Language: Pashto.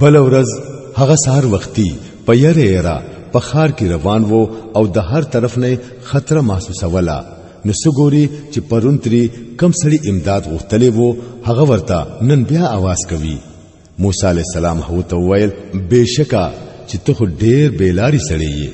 بل ورځ هغه سهار وختي په یره را په خار کې روان وو او د هر طرف نه خطر محسوسوله نو سګوري چې پرونتري کم سړي امداد غوښتلې وو هغه ورته نن بیا आवाज کوي موسی عليه السلام هو ته ویل بهشکه چې ته ډېر بیلاری سړی یې